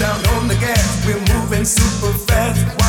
down on the gas. We're moving super fast.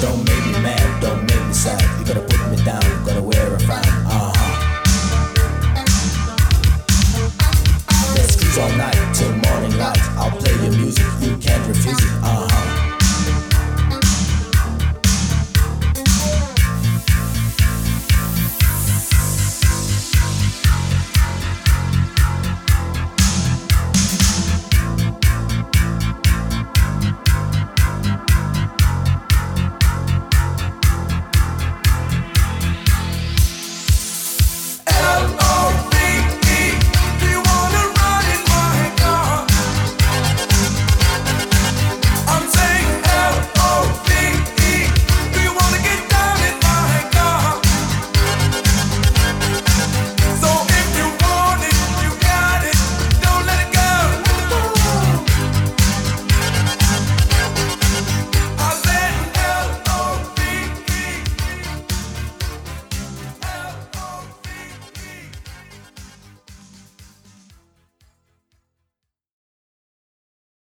Don't make me mad, don't make me sad.